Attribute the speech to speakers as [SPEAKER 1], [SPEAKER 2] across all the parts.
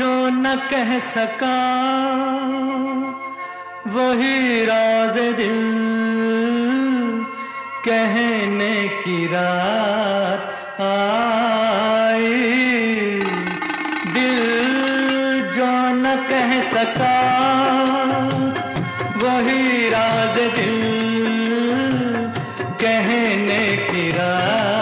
[SPEAKER 1] न कह सका, वही राज दिल कहने की रात आई। दिल जो न कह सका, वही राज दिल कहने की रात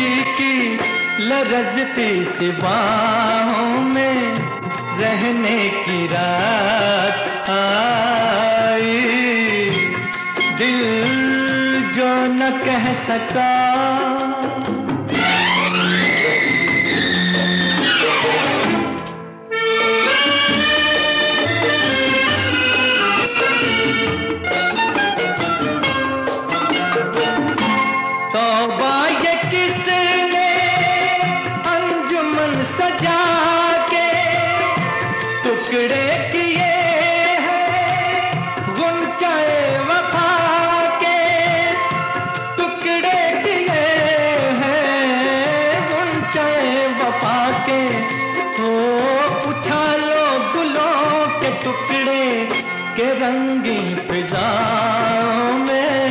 [SPEAKER 1] किसी की लरजती सी में रहने की रात आई। दिल जो न कह सका हैं गुंचाए वफा के तो उछालो गुलों के टुकड़े के रंगी फिजाओं में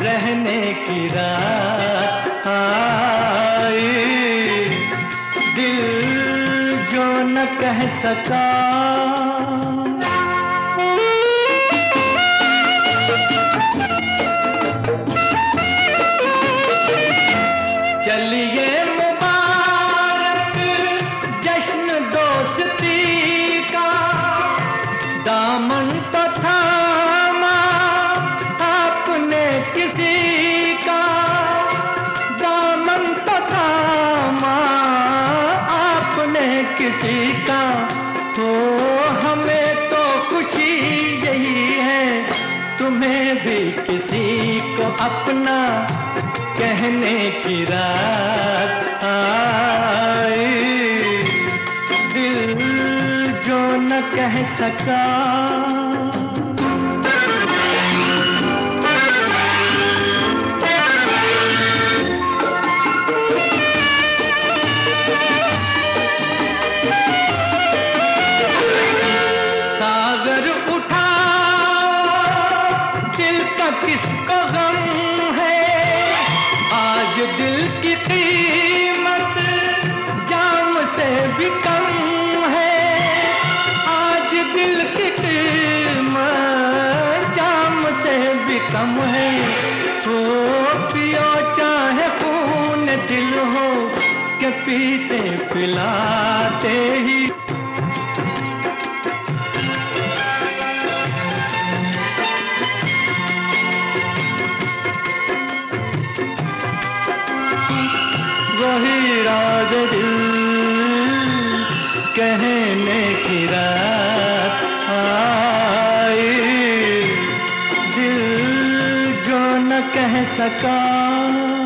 [SPEAKER 1] रहने की रात आई। दिल जो न कह सका किसी का तो हमें तो खुशी यही है। तुम्हें भी किसी को अपना कहने की रात आई। दिल जो न कह सका का किसको गम है? आज दिल की कीमत जाम से भी कम है। आज दिल की कीमत जाम से भी कम है। तो पियो चाहे खून दिल हो, के पीते पिलाते ही। दिल कहने की रात आई दिल जो न कह सका